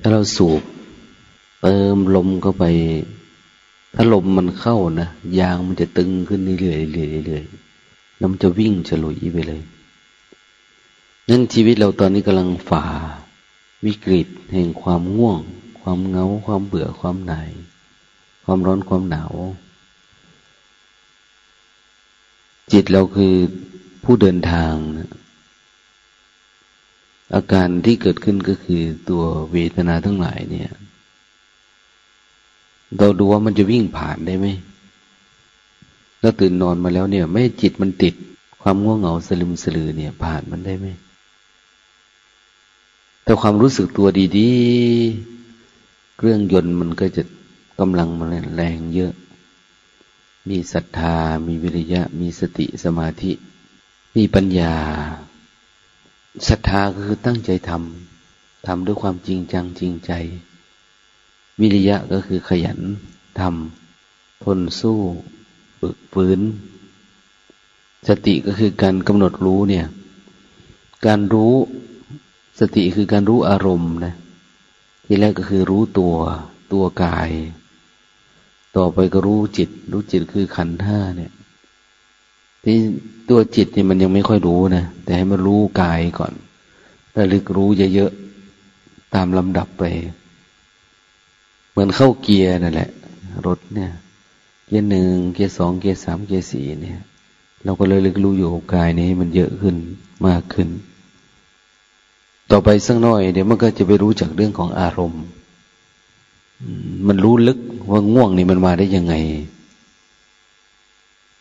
ถ้าเราสูบเติมลมเข้าไป ถ้าลมมันเข้านะยางมันจะตึงขึ้นเรื่อยๆเรื่อยๆเรื่อยๆแล้วมันจะวิ่งฉลุยไปเลยนั่นชีวิตเราตอนนี้กำลังฝ่า วิกฤตแห่งความง่วง ความเงา ความเบื่อความหน่าย ความร้อนความหนาว จิตเราคือผู้เดินทางนะ อาการที่เกิดขึ้นก็คือตัวเวทนาทั้งหลายเนี่ย เราดูว่ามันจะวิ่งผ่านได้ไหมแล้วตื่นนอนมาแล้วเนี่ย ไม่จิตมันติดความง่วงเหงาสลึมสลือเนี่ย ผ่านมันได้ไหมแต่ความรู้สึกตัวดีๆเครื่องยนต์มันก็จะกำลังมันแรงเยอะ มีศรัทธา มีวิริยะ มีสติสมาธิ มีปัญญา ศรัทธาคือตั้งใจทำทำด้วยความจริงจังจริงใจ วิริยะก็คือขยันทำทนสู้ฝึกฝืน สติก็คือการกำหนดรู้เนี่ย การรู้สติคือการรู้อารมณ์นะที่แรกก็คือรู้ตัว ตัวกาย ต่อไปก็รู้จิต รู้จิตคือขันธ์ห้าเนี่ย ที่ตัวจิตนี่มันยังไม่ค่อยรู้นะ แต่ให้มันรู้กายก่อนระลึกรู้เยอะๆ ตามลำดับไป เหมือนเข้าเกียร์นั่นแหละ รถเนี่ย เกียร์หนึ่ง เกียร์สอง เกียร์สาม เกียร์สี่เนี่ย เราก็เลยลึกรู้อยู่กายนี้มันเยอะขึ้นมากขึ้น ต่อไปสักหน่อยเดี๋ยวมันก็จะไปรู้จากเรื่องของอารมณ์ มันรู้ลึกว่าง่วงนี่มันมาได้ยังไง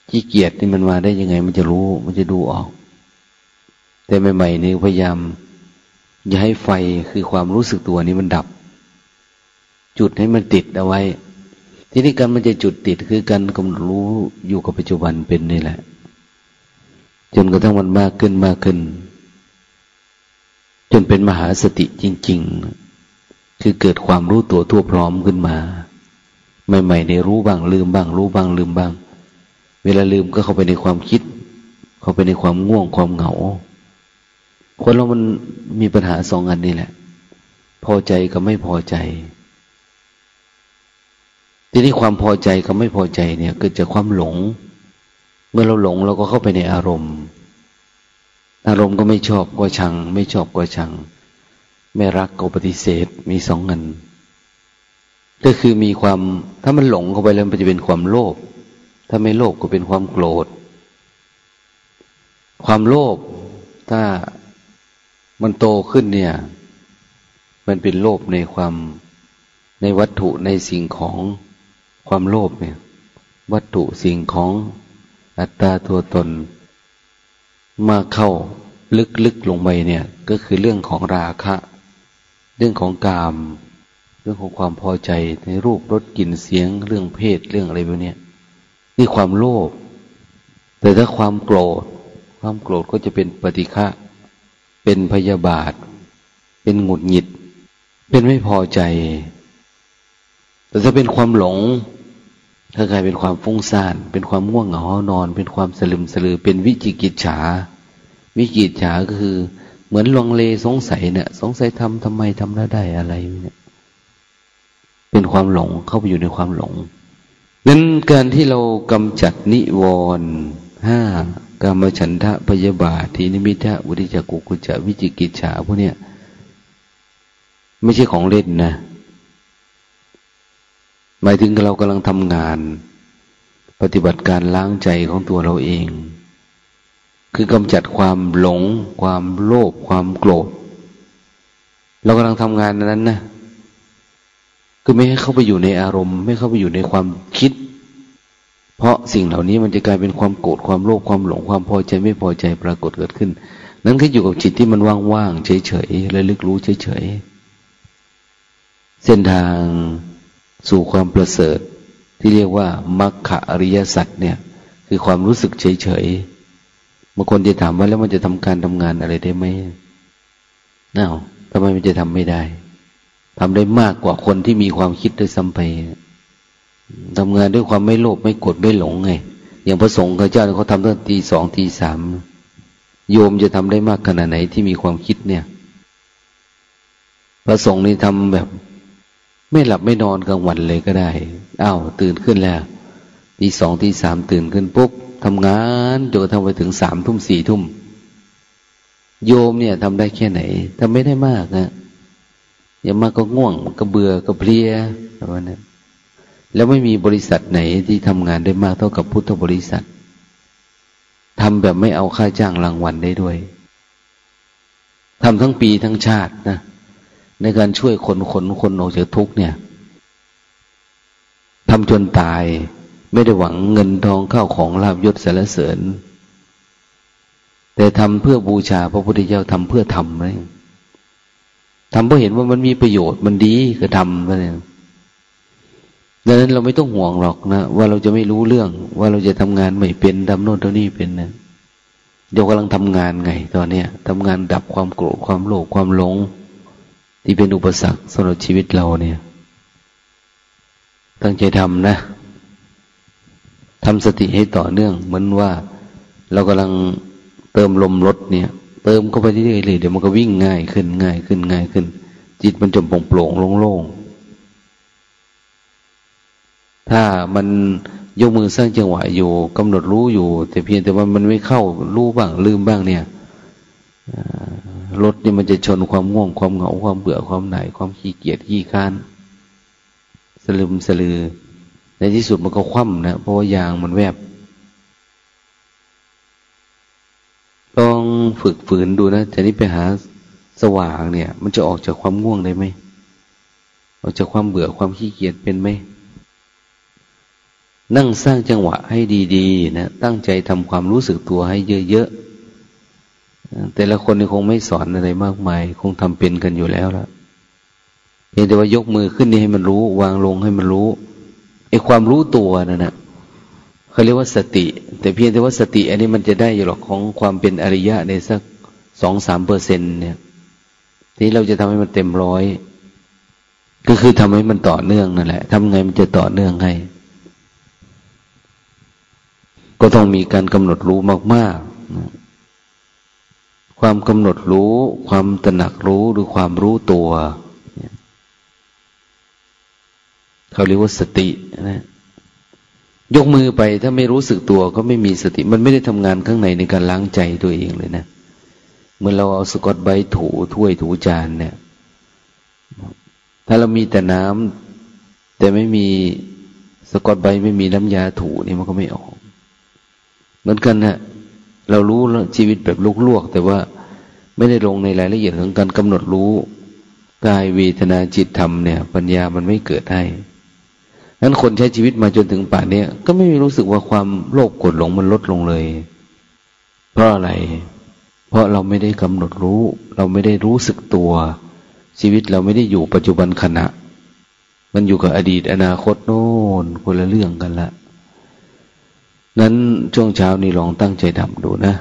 ขี้เกียจนี่มันมาได้ยังไง มันจะรู้ มันจะดูออก แต่ใหม่ๆนี่พยายาม อย่าให้ไฟคือความรู้สึกตัวนี้มันดับ จุดให้มันติดเอาไว้ ทีนี้การมันจะจุดติดคือการกำรู้อยู่กับปัจจุบันเป็นนี่แหละ จนกระทั่งมันมากขึ้นมากขึ้น จนเป็นมหาสติจริง ๆ คือเกิดความรู้ตัวทั่วพร้อมขึ้นมา ใหม่ๆในรู้บ้างลืมบ้าง รู้บ้างลืมบ้าง เวลาลืมก็เข้าไปในความคิด เข้าไปในความง่วงความเหงา คนเรามันมีปัญหาสองอันนี่แหละ พอใจกับไม่พอใจ ทีนี้ความพอใจกับไม่พอใจเนี่ยเกิดจากความหลง เมื่อเราหลงเราก็เข้าไปในอารมณ์ อารมณ์ก็ไม่ชอบก็ชัง ไม่ชอบก็ชัง ไม่รักก็ปฏิเสธมีสองเงินก็คือมีความถ้ามันหลงเข้าไปแล้วมันจะเป็นความโลภ ถ้าไม่โลภก็เป็นความโกรธ ความโลภถ้ามันโตขึ้นเนี่ย มันเป็นโลภในความในวัตถุในสิ่งของความโลภเนี่ย วัตถุสิ่งของอัตตาตัวตน มาเข้าลึกๆลงไปเนี่ย ก็คือเรื่องของราคะ เรื่องของกาม เรื่องของความพอใจในรูปรสกลิ่นเสียง เรื่องเพศเรื่องอะไรแบบนี้ นี่ความโลภแต่ถ้าความโกรธ ความโกรธก็จะเป็นปฏิฆะเป็นพยาบาท เป็นหงุดหงิด เป็นไม่พอใจ แต่ถ้าเป็นความหลงถ้ากลายเป็นความฟุ้งซ่าน เป็นความง่วงเหงานอน เป็นความสลึมสลือ เป็นวิจิกิจฉา วิจิกิจฉาก็คือ เหมือนลองเลสงสัยเนี่ย สงสัยทำทำไมทำแล้วได้อะไรเนี่ย เป็นความหลงเข้าไปอยู่ในความหลง นั้นการที่เรากำจัดนิวรณ์ห้ากามฉันทะพยาบาททีนิมิทะวุติจักกุกุจวิจิกิจฉาพวกเนี้ยไม่ใช่ของเล่นนะ หมายถึงเรากำลังทำงาน ปฏิบัติการล้างใจของตัวเราเอง คือกำจัดความหลง ความโลภความโกรธเรากำลังทำงานนั้นนะ คือไม่ให้เข้าไปอยู่ในอารมณ์ ไม่เข้าไปอยู่ในความคิด เพราะสิ่งเหล่านี้มันจะกลายเป็นความโกรธความโลภความหลงความพอใจไม่พอใจปรากฏเกิดขึ้น นั้นก็อยู่กับจิตที่มันว่างๆเฉยๆและลึกรู้เฉยๆเส้นทางสู่ความประเสริฐ ที่เรียกว่ามัคคะอริยสัจเนี่ย คือความรู้สึกเฉยๆบางคนจะถามว่าแล้วมันจะทำการทำงานอะไรได้ไหมน่าทำไมมันจะทำไม่ได้ ทำได้มากกว่าคนที่มีความคิดด้วยซ้ำไปทำงานด้วยความไม่โลภไม่กดไม่หลงไง อย่างพระสงฆ์เขาเจ้าเขาทำตั้งตีสองตีสามโยมจะทำได้มากขนาดไหนที่มีความคิดเนี่ย พระสงฆ์นี่ทำแบบ ไม่หลับไม่นอนกลางวันเลยก็ได้อ้าวตื่นขึ้นแล้วตีสองตีสามตื่นขึ้นปุ๊บทำงานจนกระทั่งไปถึงสามทุ่มสี่ทุ่ม โยมเนี่ยทำได้แค่ไหนทำไม่ได้มากนะ อย่างมากก็ง่วงก็เบื่อก็เพลียประมาณนั้นแล้วไม่มีบริษัทไหนที่ทำงานได้มากเท่ากับพุทธบริษัททำแบบไม่เอาค่าจ้างรางวัลได้ด้วยทำทั้งปีทั้งชาตินะ ในการช่วยคนขนคนออกจากทุกเนี่ยทำจนตายไม่ได้หวังเงินทองข้าวของลาบยศสารเสริญ แต่ทำเพื่อบูชาพระพุทธเจ้าทำเพื่อทำเลย ทำเพราะเห็นว่ามันมีประโยชน์มันดีก็ทำนั่นเองดังนั้นเราไม่ต้องห่วงหรอกนะว่าเราจะไม่รู้เรื่อง ว่าเราจะทำงานไม่เป็นทำโน่นทำนี่เป็นนะเดี๋ยวกำลังทำงานไง ตอนเนี้ยทำงานดับความโกรธความโลภความหลง ที่เป็นอุปสรรคสำหรับชีวิตเราเนี่ย ตั้งใจทำนะทำสติให้ต่อเนื่อง เหมือนว่าเรากำลังเติมลมรถเนี่ย เติมเข้าไปเรื่อยๆเลยเดี๋ยวมันก็วิ่งง่ายขึ้นง่ายขึ้นง่ายขึ้น จิตมันจะโปร่งโปร่งโล่งๆถ้ามันยกมือสร้างจังหวะอยู่กำหนดรู้อยู่ แต่เพียงแต่ว่ามันไม่เข้ารู้บ้างลืมบ้างเนี่ยรถนี่มันจะชนความง่วงความเหงาความเบื่อความหน่ายความขี้เกียจขี้ค้านสลืมสลือ ในที่สุดมันก็คว่ำนะเพราะว่ายางมันแวบ ต้องฝึกฝืนดูนะแต่นี้ไปหาสว่างเนี่ย มันจะออกจากความง่วงได้ไหมออกจากความเบื่อความขี้เกียจเป็นไหมนั่งสร้างจังหวะให้ดีๆนะตั้งใจทำความรู้สึกตัวให้เยอะๆแต่ละคนนี่คงไม่สอนอะไรมากมาย คงทำเป็นกันอยู่แล้วละเพียงแต่ว่ายกมือขึ้นนี่ให้มันรู้ วางลงให้มันรู้ไอ้ความรู้ตัวนั่นนะ เขาเรียกว่าสติ แต่เพียงแต่ว่าสติ อันนี้มันจะได้อยู่หรอกของความเป็นอริยะในสักสองสามเปอร์เซ็นเนี่ย ทีนี้เราจะทำให้มันเต็มร้อย ก็คือทำให้มันต่อเนื่องนั่นแหละทำไงมันจะต่อเนื่องให้ ก็ต้องมีการกำหนดรู้มากๆความกำหนดรู้ ความตระหนักรู้หรือความรู้ตัวเขาเรียกว่าสตินะ ยกมือไปถ้าไม่รู้สึกตัวก็ไม่มีสติ มันไม่ได้ทำงานข้างในในการล้างใจตัวเองเลยนะเหมือนเราเอาสกอตไบถูถ้วยถูจานเนี่ย ถ้าเรามีแต่น้ำแต่ไม่มีสกอตไบไม่มีน้ำยาถูนี่มันก็ไม่ออก เหมือนกันนะเรารู้ชีวิตแบบลวกๆแต่ว่าไม่ได้ลงในรายละเอียดของการกำหนดรู้กายเวทนาจิตธรรมเนี่ย ปัญญามันไม่เกิดให้ นั้นคนใช้ชีวิตมาจนถึงป่านนี้ก็ไม่รู้สึกว่าความโลภกดหลงมันลดลงเลย เพราะอะไร เพราะเราไม่ได้กำหนดรู้ เราไม่ได้รู้สึกตัว ชีวิตเราไม่ได้อยู่ปัจจุบันขณะ มันอยู่กับอดีตอนาคตโน่นคนละเรื่องกันละ นั้นช่วงเช้านี้ลองตั้งใจทำดูนะ